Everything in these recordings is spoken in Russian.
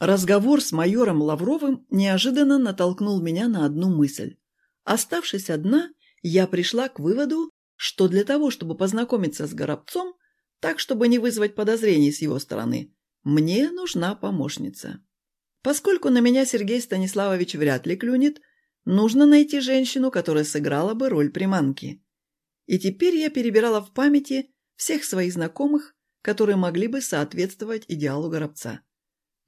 Разговор с майором Лавровым неожиданно натолкнул меня на одну мысль. Оставшись одна, я пришла к выводу, что для того, чтобы познакомиться с Горобцом, так, чтобы не вызвать подозрений с его стороны, мне нужна помощница. Поскольку на меня Сергей Станиславович вряд ли клюнет, нужно найти женщину, которая сыграла бы роль приманки. И теперь я перебирала в памяти всех своих знакомых, которые могли бы соответствовать идеалу Горобца.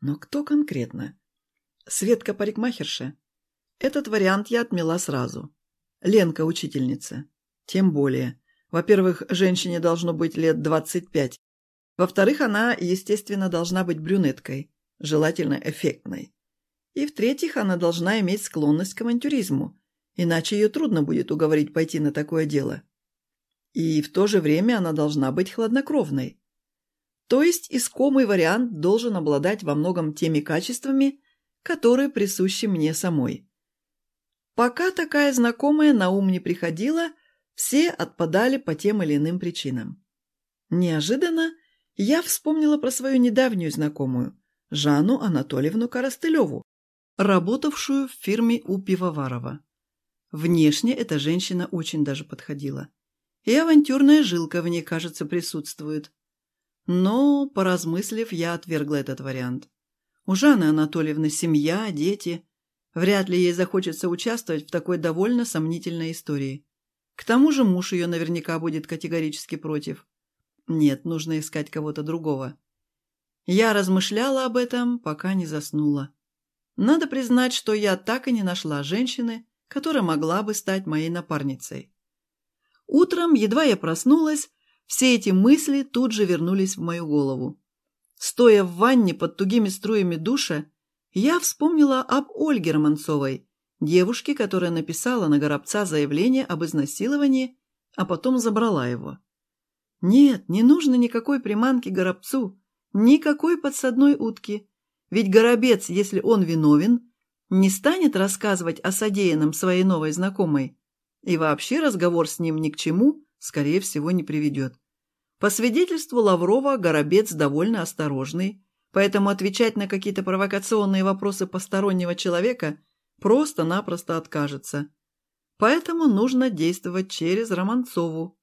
Но кто конкретно? Светка-парикмахерша? Этот вариант я отмела сразу. Ленка-учительница. Тем более. Во-первых, женщине должно быть лет 25. Во-вторых, она, естественно, должна быть брюнеткой, желательно эффектной. И в-третьих, она должна иметь склонность к авантюризму, иначе ее трудно будет уговорить пойти на такое дело. И в то же время она должна быть хладнокровной. То есть искомый вариант должен обладать во многом теми качествами, которые присущи мне самой. Пока такая знакомая на ум не приходила, все отпадали по тем или иным причинам. Неожиданно я вспомнила про свою недавнюю знакомую, Жанну Анатольевну Коростылеву, работавшую в фирме у Пивоварова. Внешне эта женщина очень даже подходила. И авантюрная жилка в ней, кажется, присутствует. Но, поразмыслив, я отвергла этот вариант. У Жанны Анатольевны семья, дети. Вряд ли ей захочется участвовать в такой довольно сомнительной истории. К тому же муж ее наверняка будет категорически против. Нет, нужно искать кого-то другого. Я размышляла об этом, пока не заснула. Надо признать, что я так и не нашла женщины, которая могла бы стать моей напарницей. Утром, едва я проснулась, все эти мысли тут же вернулись в мою голову. Стоя в ванне под тугими струями душа, я вспомнила об Ольге Романцовой, девушке, которая написала на Горобца заявление об изнасиловании, а потом забрала его. Нет, не нужно никакой приманки Горобцу, никакой подсадной утки. Ведь Горобец, если он виновен, не станет рассказывать о содеянном своей новой знакомой. И вообще разговор с ним ни к чему, скорее всего, не приведет. По свидетельству Лаврова, Горобец довольно осторожный, поэтому отвечать на какие-то провокационные вопросы постороннего человека просто-напросто откажется. Поэтому нужно действовать через Романцову.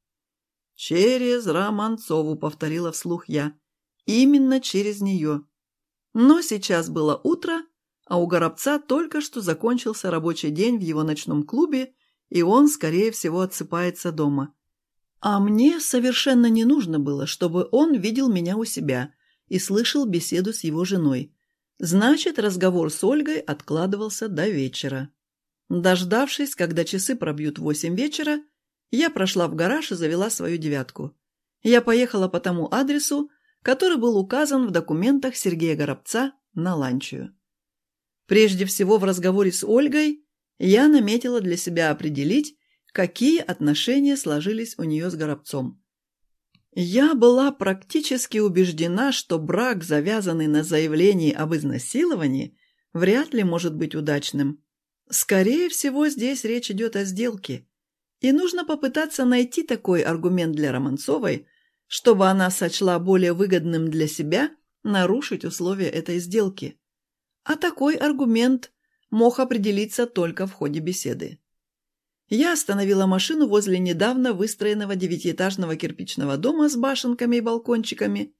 «Через Романцову», — повторила вслух я. «Именно через нее». Но сейчас было утро, а у Горобца только что закончился рабочий день в его ночном клубе, и он, скорее всего, отсыпается дома. А мне совершенно не нужно было, чтобы он видел меня у себя и слышал беседу с его женой. Значит, разговор с Ольгой откладывался до вечера. Дождавшись, когда часы пробьют восемь вечера, я прошла в гараж и завела свою девятку. Я поехала по тому адресу, который был указан в документах Сергея Горобца на Ланчию. Прежде всего в разговоре с Ольгой я наметила для себя определить, какие отношения сложились у нее с Горобцом. Я была практически убеждена, что брак, завязанный на заявлении об изнасиловании, вряд ли может быть удачным. Скорее всего, здесь речь идет о сделке. И нужно попытаться найти такой аргумент для Романцовой, чтобы она сочла более выгодным для себя нарушить условия этой сделки. А такой аргумент мог определиться только в ходе беседы. Я остановила машину возле недавно выстроенного девятиэтажного кирпичного дома с башенками и балкончиками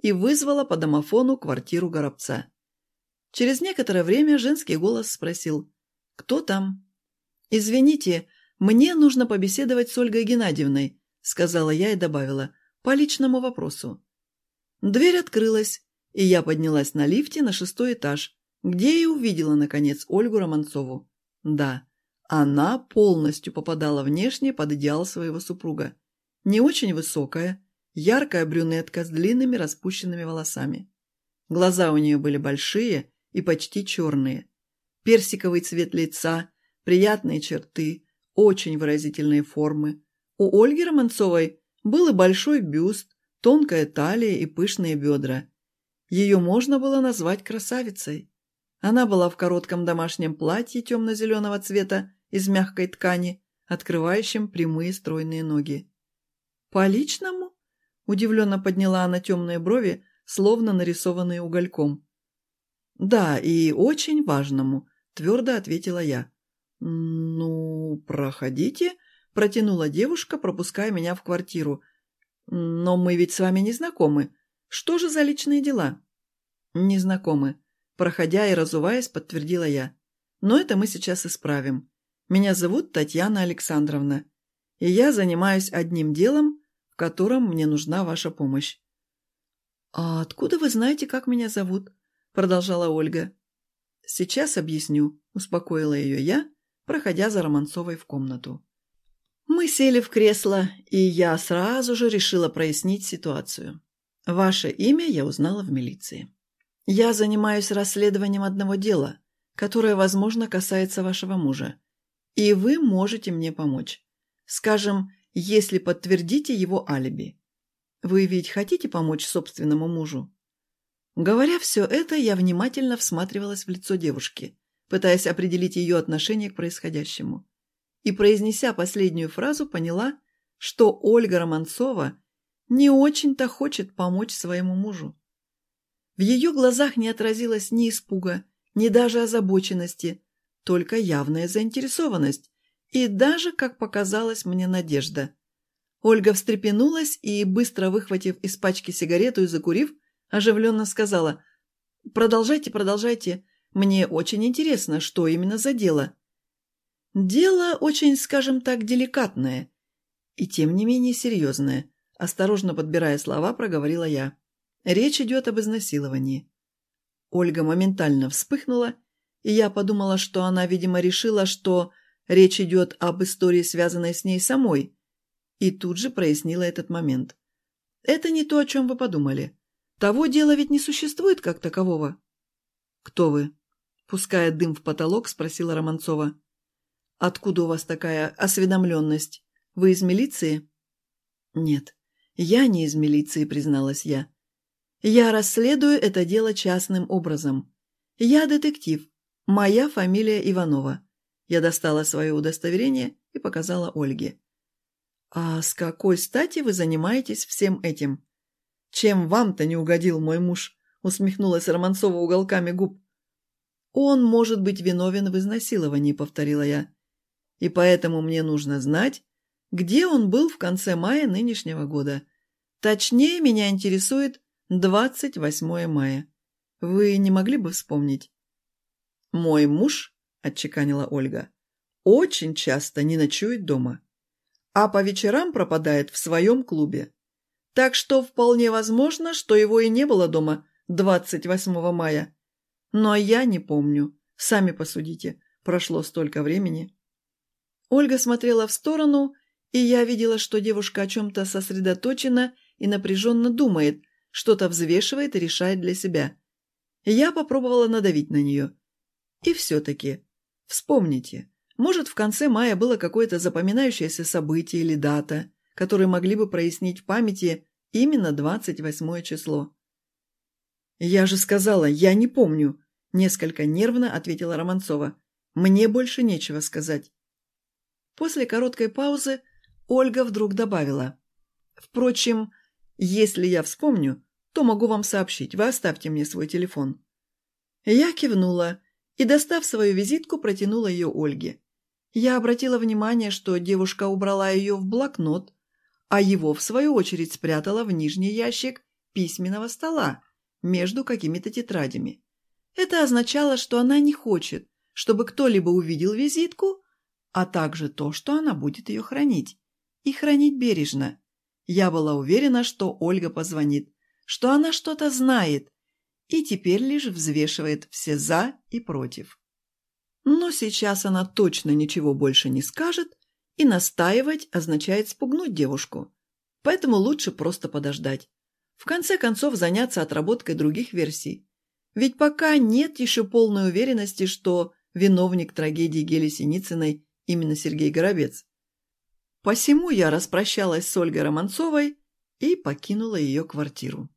и вызвала по домофону квартиру Горобца. Через некоторое время женский голос спросил «Кто там?» «Извините, мне нужно побеседовать с Ольгой Геннадьевной», сказала я и добавила «по личному вопросу». Дверь открылась, и я поднялась на лифте на шестой этаж, где и увидела, наконец, Ольгу Романцову. Да, она полностью попадала внешне под идеал своего супруга. Не очень высокая, яркая брюнетка с длинными распущенными волосами. Глаза у нее были большие и почти черные. Персиковый цвет лица, приятные черты, очень выразительные формы. У Ольги Романцовой был и большой бюст, тонкая талия и пышные бедра. Ее можно было назвать красавицей. Она была в коротком домашнем платье темно-зеленого цвета из мягкой ткани, открывающем прямые стройные ноги. «По личному?» – удивленно подняла она темные брови, словно нарисованные угольком. «Да, и очень важному», – твердо ответила я. «Ну, проходите», – протянула девушка, пропуская меня в квартиру. «Но мы ведь с вами не знакомы. Что же за личные дела?» «Не знакомы», – проходя и разуваясь, подтвердила я. «Но это мы сейчас исправим. Меня зовут Татьяна Александровна, и я занимаюсь одним делом, в котором мне нужна ваша помощь». «А откуда вы знаете, как меня зовут?» – продолжала Ольга. «Сейчас объясню», – успокоила ее я, проходя за Романцовой в комнату. Мы сели в кресло, и я сразу же решила прояснить ситуацию. Ваше имя я узнала в милиции. Я занимаюсь расследованием одного дела, которое, возможно, касается вашего мужа. И вы можете мне помочь. Скажем, если подтвердите его алиби. Вы ведь хотите помочь собственному мужу? Говоря все это, я внимательно всматривалась в лицо девушки, пытаясь определить ее отношение к происходящему. И, произнеся последнюю фразу, поняла, что Ольга Романцова не очень-то хочет помочь своему мужу. В ее глазах не отразилось ни испуга, ни даже озабоченности, только явная заинтересованность и даже, как показалось мне, надежда. Ольга встрепенулась и, быстро выхватив из пачки сигарету и закурив, оживленно сказала «Продолжайте, продолжайте. Мне очень интересно, что именно за дело». «Дело очень, скажем так, деликатное и, тем не менее, серьезное», осторожно подбирая слова, проговорила я. «Речь идет об изнасиловании». Ольга моментально вспыхнула и я подумала, что она, видимо, решила, что речь идет об истории, связанной с ней самой, и тут же прояснила этот момент. «Это не то, о чем вы подумали. Того дела ведь не существует как такового». «Кто вы?» Пуская дым в потолок, спросила Романцова. «Откуда у вас такая осведомленность? Вы из милиции?» «Нет, я не из милиции», призналась я. «Я расследую это дело частным образом. Я детектив, «Моя фамилия Иванова». Я достала свое удостоверение и показала Ольге. «А с какой стати вы занимаетесь всем этим?» «Чем вам-то не угодил мой муж?» усмехнулась Романцова уголками губ. «Он может быть виновен в изнасиловании», — повторила я. «И поэтому мне нужно знать, где он был в конце мая нынешнего года. Точнее, меня интересует 28 мая. Вы не могли бы вспомнить?» «Мой муж», — отчеканила Ольга, — «очень часто не ночует дома, а по вечерам пропадает в своем клубе. Так что вполне возможно, что его и не было дома 28 мая. Но я не помню. Сами посудите, прошло столько времени». Ольга смотрела в сторону, и я видела, что девушка о чем-то сосредоточена и напряженно думает, что-то взвешивает и решает для себя. Я попробовала надавить на нее – и все-таки, вспомните, может, в конце мая было какое-то запоминающееся событие или дата, которые могли бы прояснить в памяти именно 28 число. «Я же сказала, я не помню», – несколько нервно ответила Романцова. «Мне больше нечего сказать». После короткой паузы Ольга вдруг добавила. «Впрочем, если я вспомню, то могу вам сообщить. Вы оставьте мне свой телефон». Я кивнула и, достав свою визитку, протянула ее Ольге. Я обратила внимание, что девушка убрала ее в блокнот, а его, в свою очередь, спрятала в нижний ящик письменного стола между какими-то тетрадями. Это означало, что она не хочет, чтобы кто-либо увидел визитку, а также то, что она будет ее хранить. И хранить бережно. Я была уверена, что Ольга позвонит, что она что-то знает, и теперь лишь взвешивает все «за» и «против». Но сейчас она точно ничего больше не скажет, и настаивать означает спугнуть девушку. Поэтому лучше просто подождать. В конце концов заняться отработкой других версий. Ведь пока нет еще полной уверенности, что виновник трагедии Гели Синицыной именно Сергей Горобец. Посему я распрощалась с Ольгой Романцовой и покинула ее квартиру.